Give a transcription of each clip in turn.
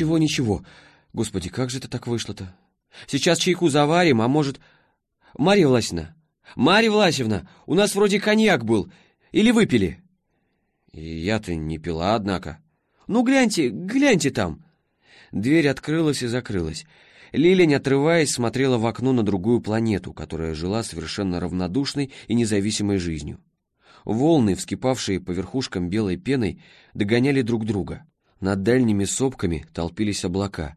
ничего, ничего. Господи, как же это так вышло-то? Сейчас чайку заварим, а может... Марья Власьевна, Марья Власьевна, у нас вроде коньяк был. Или выпили? Я-то не пила, однако. Ну, гляньте, гляньте там. Дверь открылась и закрылась. Лиля, не отрываясь, смотрела в окно на другую планету, которая жила совершенно равнодушной и независимой жизнью. Волны, вскипавшие по верхушкам белой пеной, догоняли друг друга. Над дальними сопками толпились облака,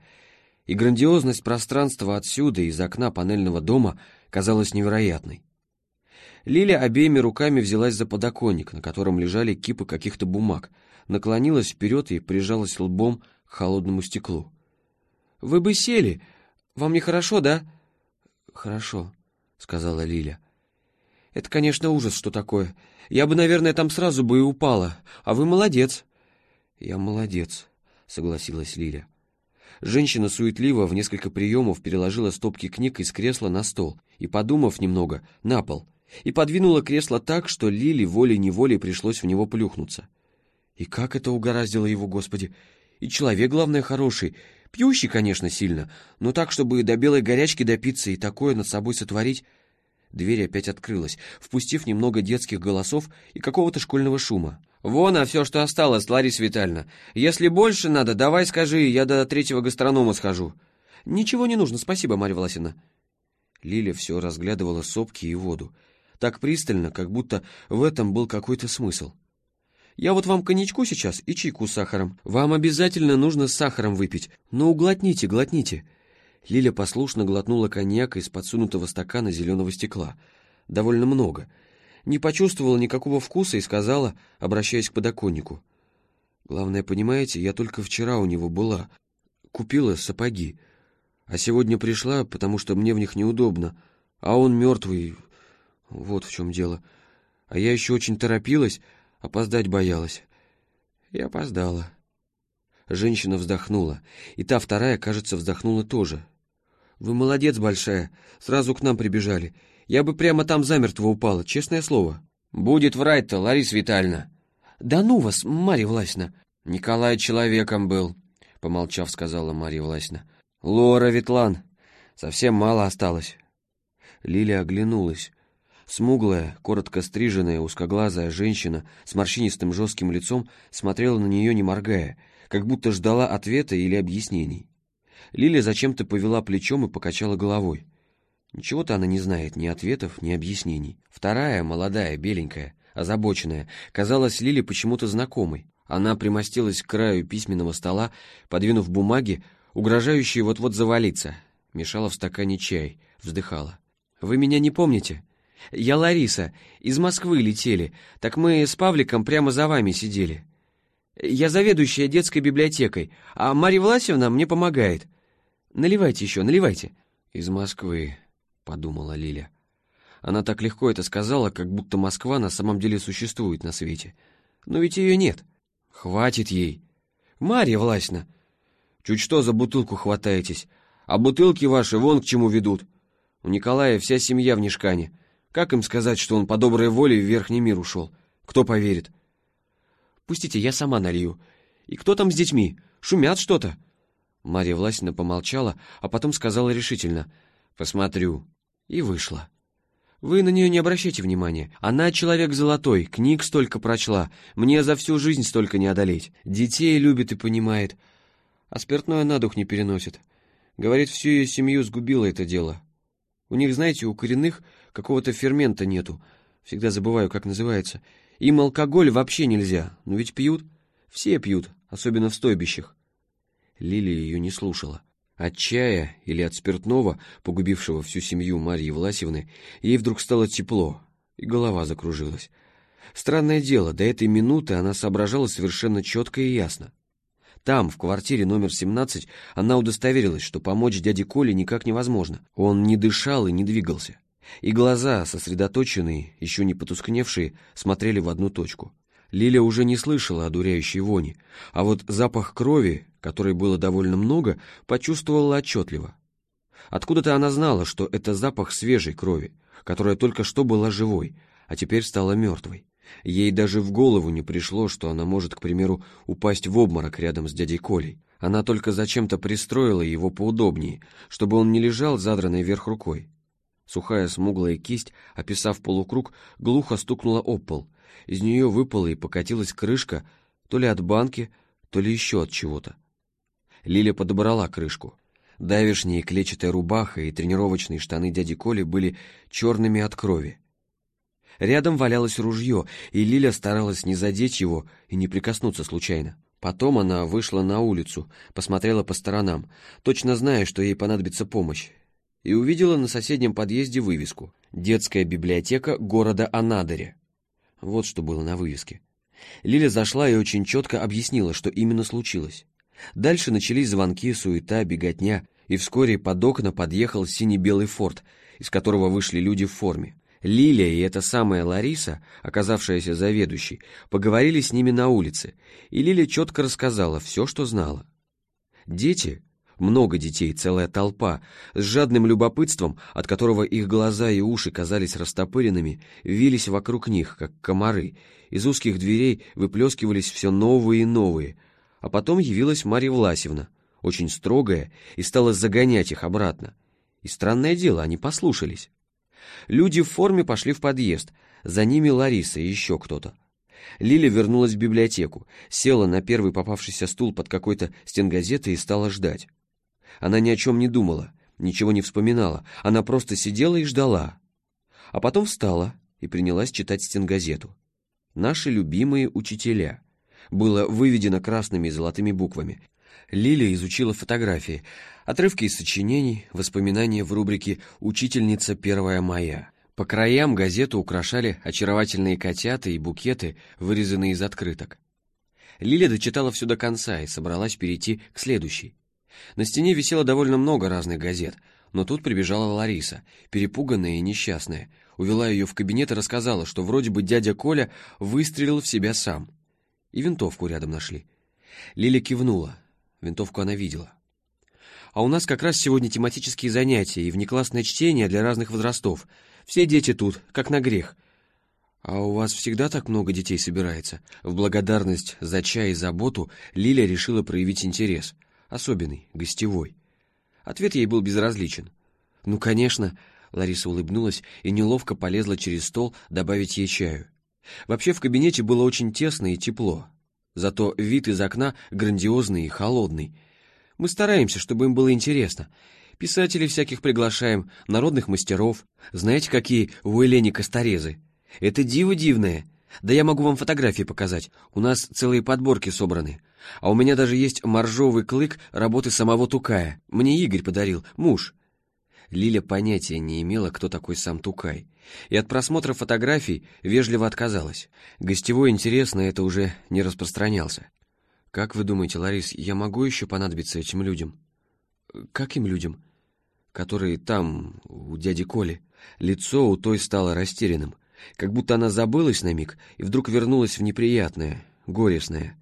и грандиозность пространства отсюда, из окна панельного дома, казалась невероятной. Лиля обеими руками взялась за подоконник, на котором лежали кипы каких-то бумаг, наклонилась вперед и прижалась лбом к холодному стеклу. «Вы бы сели! Вам нехорошо, да?» «Хорошо», — сказала Лиля. «Это, конечно, ужас, что такое. Я бы, наверное, там сразу бы и упала. А вы молодец». «Я молодец», — согласилась Лиля. Женщина суетливо в несколько приемов переложила стопки книг из кресла на стол и, подумав немного, на пол, и подвинула кресло так, что Лили волей-неволей пришлось в него плюхнуться. И как это угораздило его, Господи! И человек, главное, хороший, пьющий, конечно, сильно, но так, чтобы до белой горячки допиться и такое над собой сотворить... Дверь опять открылась, впустив немного детских голосов и какого-то школьного шума. «Вон, а все, что осталось, Лариса Витальевна. Если больше надо, давай скажи, я до третьего гастронома схожу». «Ничего не нужно, спасибо, Марья Власина». Лиля все разглядывала сопки и воду. Так пристально, как будто в этом был какой-то смысл. «Я вот вам коньячку сейчас и чайку с сахаром. Вам обязательно нужно с сахаром выпить. Ну, глотните, глотните». Лиля послушно глотнула коньяка из подсунутого стакана зеленого стекла. Довольно много — не почувствовала никакого вкуса и сказала, обращаясь к подоконнику. «Главное, понимаете, я только вчера у него была. Купила сапоги. А сегодня пришла, потому что мне в них неудобно. А он мертвый. Вот в чем дело. А я еще очень торопилась, опоздать боялась. И опоздала». Женщина вздохнула, и та вторая, кажется, вздохнула тоже. «Вы молодец большая, сразу к нам прибежали. Я бы прямо там замертво упала, честное слово. Будет врать-то, Лариса Витальевна. Да ну вас, Марья Власьевна. Николай человеком был, помолчав, сказала Марья Власьевна. Лора Ветлан. Совсем мало осталось. Лилия оглянулась. Смуглая, коротко стриженная, узкоглазая женщина с морщинистым жестким лицом смотрела на нее, не моргая, как будто ждала ответа или объяснений. Лилия зачем-то повела плечом и покачала головой. Ничего-то она не знает, ни ответов, ни объяснений. Вторая, молодая, беленькая, озабоченная, казалась Лиле почему-то знакомой. Она примостилась к краю письменного стола, подвинув бумаги, угрожающие вот-вот завалиться. Мешала в стакане чай, вздыхала. «Вы меня не помните? Я Лариса, из Москвы летели, так мы с Павликом прямо за вами сидели. Я заведующая детской библиотекой, а Марья Власьевна мне помогает. Наливайте еще, наливайте». «Из Москвы», — подумала Лиля. Она так легко это сказала, как будто Москва на самом деле существует на свете. Но ведь ее нет. Хватит ей. Марья Власьевна, чуть что за бутылку хватаетесь, а бутылки ваши вон к чему ведут. У Николая вся семья в Нишкане. Как им сказать, что он по доброй воле в верхний мир ушел? Кто поверит? Пустите, я сама налью. И кто там с детьми? Шумят что-то? Марья Власьевна помолчала, а потом сказала решительно. Посмотрю и вышла. Вы на нее не обращайте внимания. Она человек золотой, книг столько прочла. Мне за всю жизнь столько не одолеть. Детей любит и понимает. А спиртное на дух не переносит. Говорит, всю ее семью сгубило это дело. У них, знаете, у коренных какого-то фермента нету. Всегда забываю, как называется. Им алкоголь вообще нельзя. Но ведь пьют. Все пьют, особенно в стойбищах. Лилия ее не слушала. От чая или от спиртного, погубившего всю семью Марьи Власевны, ей вдруг стало тепло, и голова закружилась. Странное дело, до этой минуты она соображала совершенно четко и ясно. Там, в квартире номер 17, она удостоверилась, что помочь дяде Коле никак невозможно. Он не дышал и не двигался. И глаза, сосредоточенные, еще не потускневшие, смотрели в одну точку. Лиля уже не слышала одуряющей вони, а вот запах крови, которой было довольно много, почувствовала отчетливо. Откуда-то она знала, что это запах свежей крови, которая только что была живой, а теперь стала мертвой. Ей даже в голову не пришло, что она может, к примеру, упасть в обморок рядом с дядей Колей. Она только зачем-то пристроила его поудобнее, чтобы он не лежал задранной вверх рукой. Сухая смуглая кисть, описав полукруг, глухо стукнула об пол. Из нее выпала и покатилась крышка то ли от банки, то ли еще от чего-то. Лиля подобрала крышку. Давишняя клетчатая рубаха и тренировочные штаны дяди Коли были черными от крови. Рядом валялось ружье, и Лиля старалась не задеть его и не прикоснуться случайно. Потом она вышла на улицу, посмотрела по сторонам, точно зная, что ей понадобится помощь, и увидела на соседнем подъезде вывеску «Детская библиотека города Анадыря». Вот что было на вывеске. Лиля зашла и очень четко объяснила, что именно случилось. Дальше начались звонки, суета, беготня, и вскоре под окна подъехал синий-белый форт, из которого вышли люди в форме. Лилия и эта самая Лариса, оказавшаяся заведующей, поговорили с ними на улице, и Лилия четко рассказала все, что знала. Дети, много детей, целая толпа, с жадным любопытством, от которого их глаза и уши казались растопыренными, вились вокруг них, как комары, из узких дверей выплескивались все новые и новые, а потом явилась Марья Власевна, очень строгая, и стала загонять их обратно. И странное дело, они послушались. Люди в форме пошли в подъезд, за ними Лариса и еще кто-то. Лиля вернулась в библиотеку, села на первый попавшийся стул под какой-то стенгазетой и стала ждать. Она ни о чем не думала, ничего не вспоминала, она просто сидела и ждала. А потом встала и принялась читать стенгазету. «Наши любимые учителя». Было выведено красными и золотыми буквами. Лиля изучила фотографии, отрывки из сочинений, воспоминания в рубрике «Учительница первая моя». По краям газету украшали очаровательные котята и букеты, вырезанные из открыток. Лиля дочитала все до конца и собралась перейти к следующей. На стене висело довольно много разных газет, но тут прибежала Лариса, перепуганная и несчастная, увела ее в кабинет и рассказала, что вроде бы дядя Коля выстрелил в себя сам. И винтовку рядом нашли. Лиля кивнула. Винтовку она видела. А у нас как раз сегодня тематические занятия и внеклассное чтение для разных возрастов. Все дети тут, как на грех. А у вас всегда так много детей собирается? В благодарность за чай и заботу Лиля решила проявить интерес. Особенный, гостевой. Ответ ей был безразличен. «Ну, конечно», — Лариса улыбнулась и неловко полезла через стол добавить ей чаю. Вообще в кабинете было очень тесно и тепло. Зато вид из окна грандиозный и холодный. Мы стараемся, чтобы им было интересно. Писателей всяких приглашаем, народных мастеров. Знаете, какие у Элени Косторезы? Это диво дивное. Да я могу вам фотографии показать. У нас целые подборки собраны. А у меня даже есть моржовый клык работы самого Тукая. Мне Игорь подарил, муж. Лиля понятия не имела, кто такой сам Тукай, и от просмотра фотографий вежливо отказалась. Гостевой интерес на это уже не распространялся. «Как вы думаете, Ларис, я могу еще понадобиться этим людям?» «Каким людям?» «Которые там, у дяди Коли». Лицо у той стало растерянным, как будто она забылась на миг и вдруг вернулась в неприятное, горестное.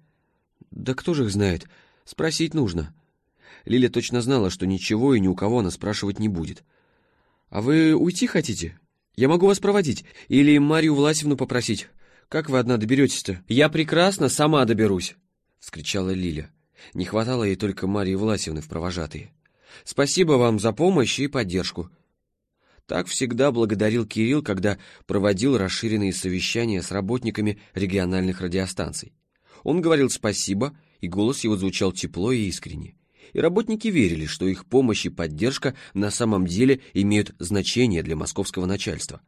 «Да кто же их знает? Спросить нужно». Лиля точно знала, что ничего и ни у кого она спрашивать не будет. «А вы уйти хотите? Я могу вас проводить. Или Марию Власевну попросить. Как вы одна доберетесь-то?» «Я прекрасно сама доберусь!» — вскричала Лиля. Не хватало ей только Марии Власевны в провожатые. «Спасибо вам за помощь и поддержку». Так всегда благодарил Кирилл, когда проводил расширенные совещания с работниками региональных радиостанций. Он говорил спасибо, и голос его звучал тепло и искренне и работники верили, что их помощь и поддержка на самом деле имеют значение для московского начальства.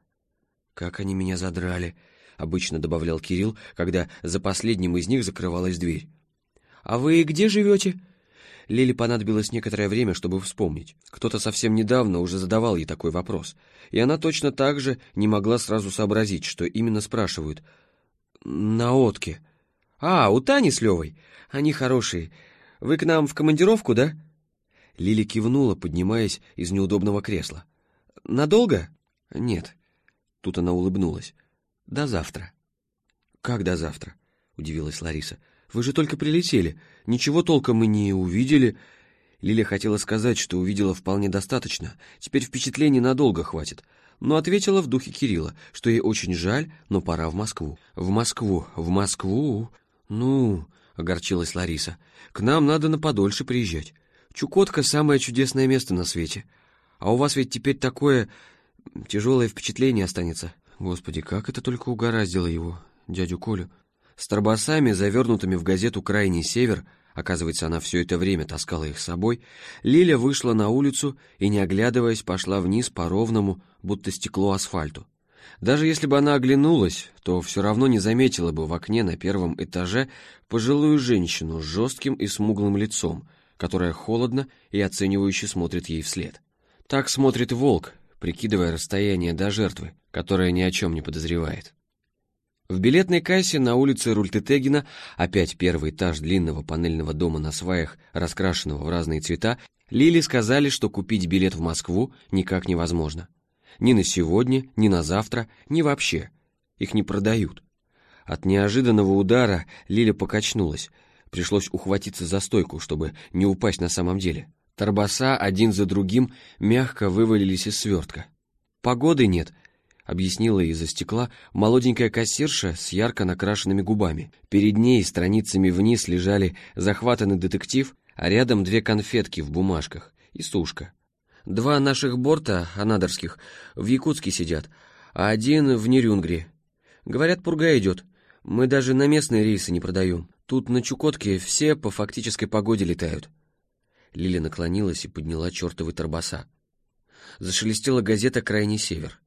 «Как они меня задрали», — обычно добавлял Кирилл, когда за последним из них закрывалась дверь. «А вы где живете?» Лиле понадобилось некоторое время, чтобы вспомнить. Кто-то совсем недавно уже задавал ей такой вопрос, и она точно так же не могла сразу сообразить, что именно спрашивают. «На отке». «А, у Тани с Левой. Они хорошие. Вы к нам в командировку, да?» Лили кивнула, поднимаясь из неудобного кресла. «Надолго?» «Нет». Тут она улыбнулась. «До завтра». «Как до завтра?» — удивилась Лариса. «Вы же только прилетели. Ничего толком мы не увидели». Лиля хотела сказать, что увидела вполне достаточно. Теперь впечатлений надолго хватит. Но ответила в духе Кирилла, что ей очень жаль, но пора в Москву. «В Москву, в Москву!» «Ну, — огорчилась Лариса. «К нам надо на подольше приезжать. Чукотка — самое чудесное место на свете. А у вас ведь теперь такое тяжелое впечатление останется. Господи, как это только угораздило его, дядю Колю. С торбосами, завернутыми в газету «Крайний север», оказывается, она все это время таскала их с собой, Лиля вышла на улицу и, не оглядываясь, пошла вниз по ровному, будто стекло асфальту. Даже если бы она оглянулась, то все равно не заметила бы в окне на первом этаже пожилую женщину с жестким и смуглым лицом, которая холодно и оценивающе смотрит ей вслед. Так смотрит волк, прикидывая расстояние до жертвы, которая ни о чем не подозревает. В билетной кассе на улице Рультетегина, опять первый этаж длинного панельного дома на сваях, раскрашенного в разные цвета, Лили сказали, что купить билет в Москву никак невозможно. Ни на сегодня, ни на завтра, ни вообще. Их не продают. От неожиданного удара Лиля покачнулась. Пришлось ухватиться за стойку, чтобы не упасть на самом деле. Торбоса один за другим мягко вывалились из свертка. «Погоды нет», — объяснила из-за стекла молоденькая кассирша с ярко накрашенными губами. Перед ней страницами вниз лежали захватанный детектив, а рядом две конфетки в бумажках и сушка. Два наших борта, анадырских, в Якутске сидят, а один в Нерюнгре. Говорят, пурга идет. Мы даже на местные рейсы не продаем. Тут на Чукотке все по фактической погоде летают. Лиля наклонилась и подняла чертовы торбоса. Зашелестела газета «Крайний север».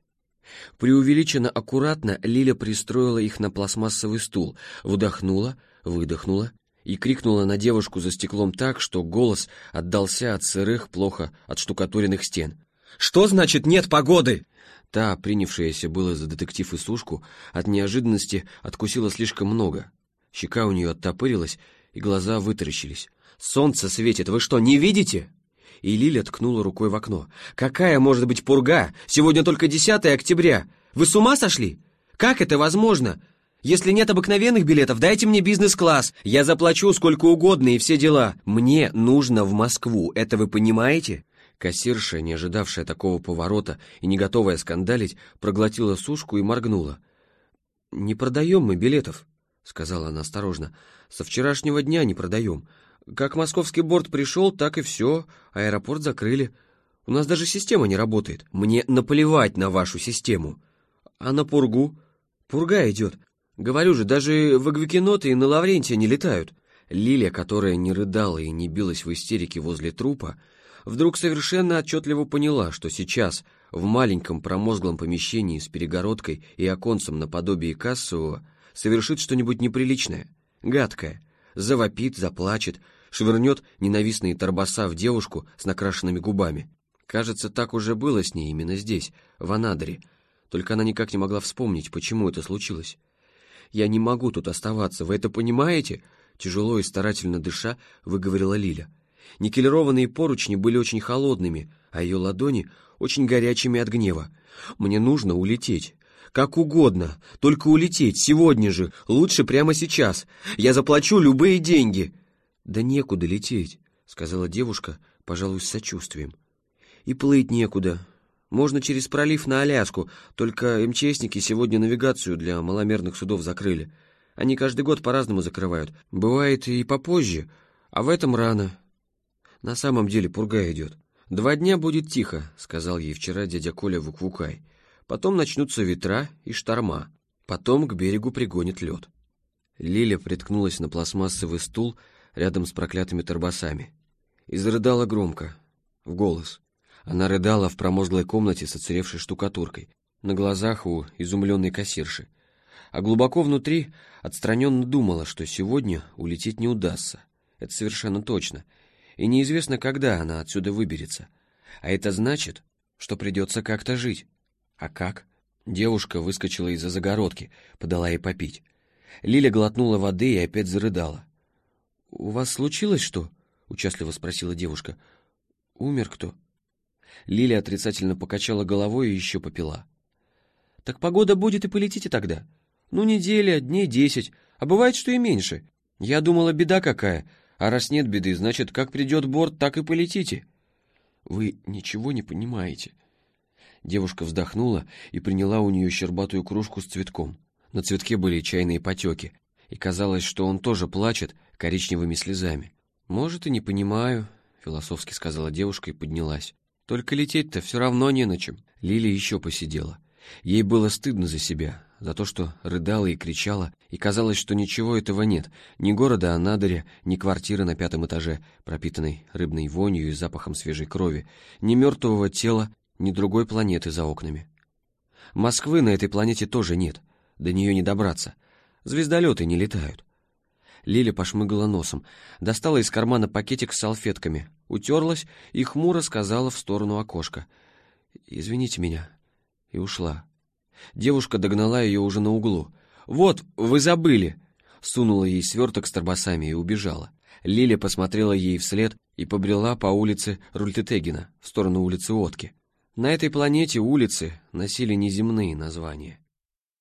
Преувеличенно аккуратно Лиля пристроила их на пластмассовый стул, вдохнула, выдохнула и крикнула на девушку за стеклом так, что голос отдался от сырых, плохо отштукатуренных стен. «Что значит нет погоды?» Та, принявшаяся было за детектив и сушку, от неожиданности откусила слишком много. Щека у нее оттопырилась, и глаза вытаращились. «Солнце светит, вы что, не видите?» И Лиля ткнула рукой в окно. «Какая может быть пурга? Сегодня только 10 октября. Вы с ума сошли? Как это возможно? Если нет обыкновенных билетов, дайте мне бизнес-класс. Я заплачу сколько угодно и все дела. Мне нужно в Москву, это вы понимаете?» Кассирша, не ожидавшая такого поворота и не готовая скандалить, проглотила сушку и моргнула. «Не продаем мы билетов», — сказала она осторожно. «Со вчерашнего дня не продаем. Как московский борт пришел, так и все. Аэропорт закрыли. У нас даже система не работает. Мне наплевать на вашу систему. А на пургу? Пурга идет. Говорю же, даже в Агвикеноты и на Лаврентия не летают. Лилия, которая не рыдала и не билась в истерике возле трупа, вдруг совершенно отчетливо поняла, что сейчас в маленьком промозглом помещении с перегородкой и оконцем наподобие кассового совершит что-нибудь неприличное, гадкое, завопит, заплачет, швырнет ненавистные торбоса в девушку с накрашенными губами. Кажется, так уже было с ней именно здесь, в Анадыре, только она никак не могла вспомнить, почему это случилось. «Я не могу тут оставаться, вы это понимаете?» Тяжело и старательно дыша, выговорила Лиля. Никелированные поручни были очень холодными, а ее ладони очень горячими от гнева. «Мне нужно улететь. Как угодно, только улететь, сегодня же, лучше прямо сейчас. Я заплачу любые деньги». «Да некуда лететь», — сказала девушка, пожалуй, с сочувствием. «И плыть некуда. Можно через пролив на Аляску, только МЧСники сегодня навигацию для маломерных судов закрыли. Они каждый год по-разному закрывают. Бывает и попозже, а в этом рано. На самом деле пурга идет. Два дня будет тихо, сказал ей вчера дядя Коля Вуквукай. Потом начнутся ветра и шторма. Потом к берегу пригонит лед. Лиля приткнулась на пластмассовый стул рядом с проклятыми торбосами и зарыдала громко, в голос. Она рыдала в промозглой комнате с оцаревшей штукатуркой, на глазах у изумленной кассирши, а глубоко внутри отстраненно думала, что сегодня улететь не удастся. Это совершенно точно. И неизвестно, когда она отсюда выберется. А это значит, что придется как-то жить. А как? Девушка выскочила из-за загородки, подала ей попить. Лиля глотнула воды и опять зарыдала. «У вас случилось что?» — участливо спросила девушка. «Умер кто?» Лилия отрицательно покачала головой и еще попила. «Так погода будет и полетите тогда. Ну, неделя, дней десять, а бывает, что и меньше. Я думала, беда какая, а раз нет беды, значит, как придет борт, так и полетите». «Вы ничего не понимаете». Девушка вздохнула и приняла у нее щербатую кружку с цветком. На цветке были чайные потеки. и казалось, что он тоже плачет коричневыми слезами. «Может, и не понимаю», — философски сказала девушка и поднялась. «Только лететь-то все равно не на чем». Лили еще посидела. Ей было стыдно за себя, за то, что рыдала и кричала, и казалось, что ничего этого нет, ни города Анадыря, ни квартиры на пятом этаже, пропитанной рыбной вонью и запахом свежей крови, ни мертвого тела, ни другой планеты за окнами. Москвы на этой планете тоже нет, до нее не добраться. Звездолеты не летают. Лиля пошмыгала носом, достала из кармана пакетик с салфетками, утерлась и хмуро сказала в сторону окошка. «Извините меня». И ушла. Девушка догнала ее уже на углу. «Вот, вы забыли!» Сунула ей сверток с торбосами и убежала. Лиля посмотрела ей вслед и побрела по улице Рультетегина в сторону улицы Отки. На этой планете улицы носили неземные названия.